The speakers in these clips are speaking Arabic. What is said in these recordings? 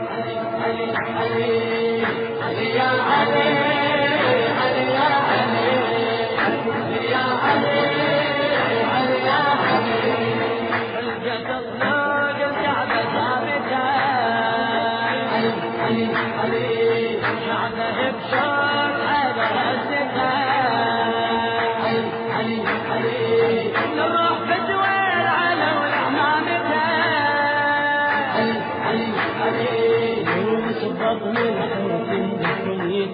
علي علي علي علي يا علي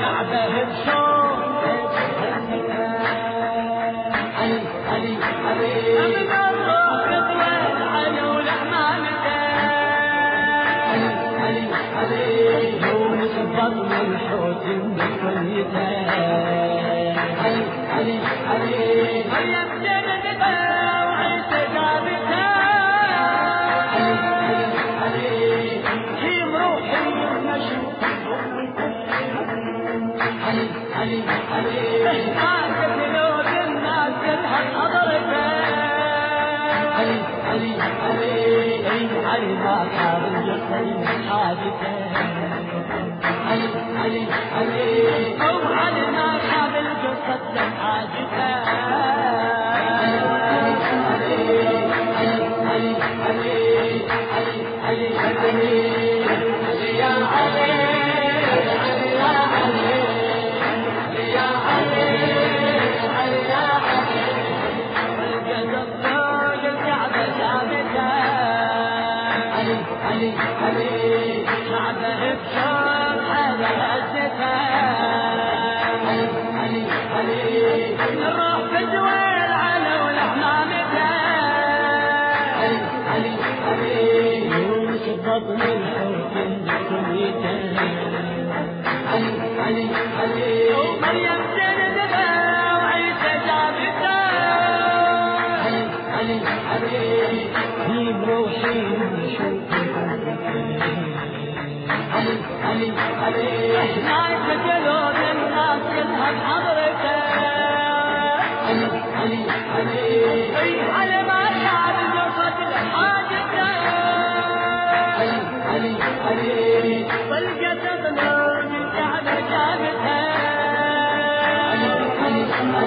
شعبه بشعبه عليك بطن الحوت بكليتها عليك عليك عليك مريم جنتها وعيسى جابتها عليك عليك عليك هي روحي مشوق عليك عليك عليك ناسك ذوق الناس ينهى اضربه عليك عليك عليك علي علي علي بطن الحب كليتها علي علي علي مريم زينتنا وعيسى جابتها علي علي علي جيب روحي وشوفي علي علي علي إحنا تجلود الناس كلها بحضرتك علي علي علي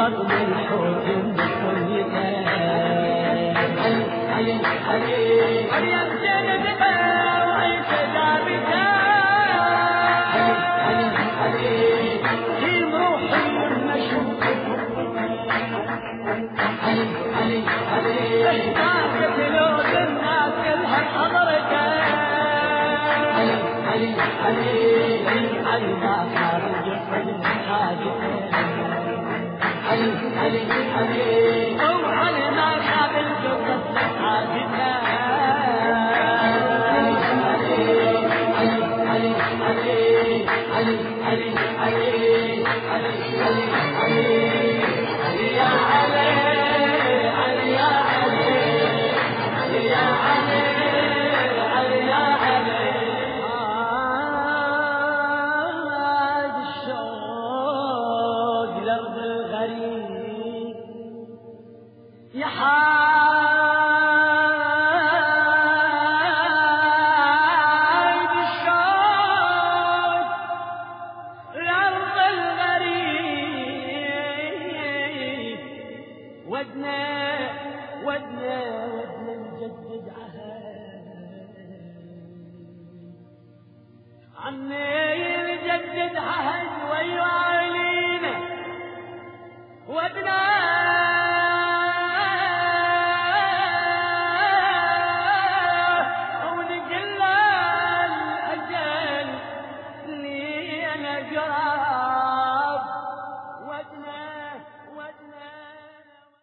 رغم الحزن بكل علي علي علي الجنة وعيش ثابتة علي علي علي روحي المشوق علي علي علي اشتاقت لو الناس كلها حضرتك علي علي علي علي ما علي علي علي أو علي ما قابلت قصة عادتنا يا حاج الشام الأرض الغريب. ودنا ودنا ودنا نجدد عهد. عني نجدد عهد ويوالينا ودنا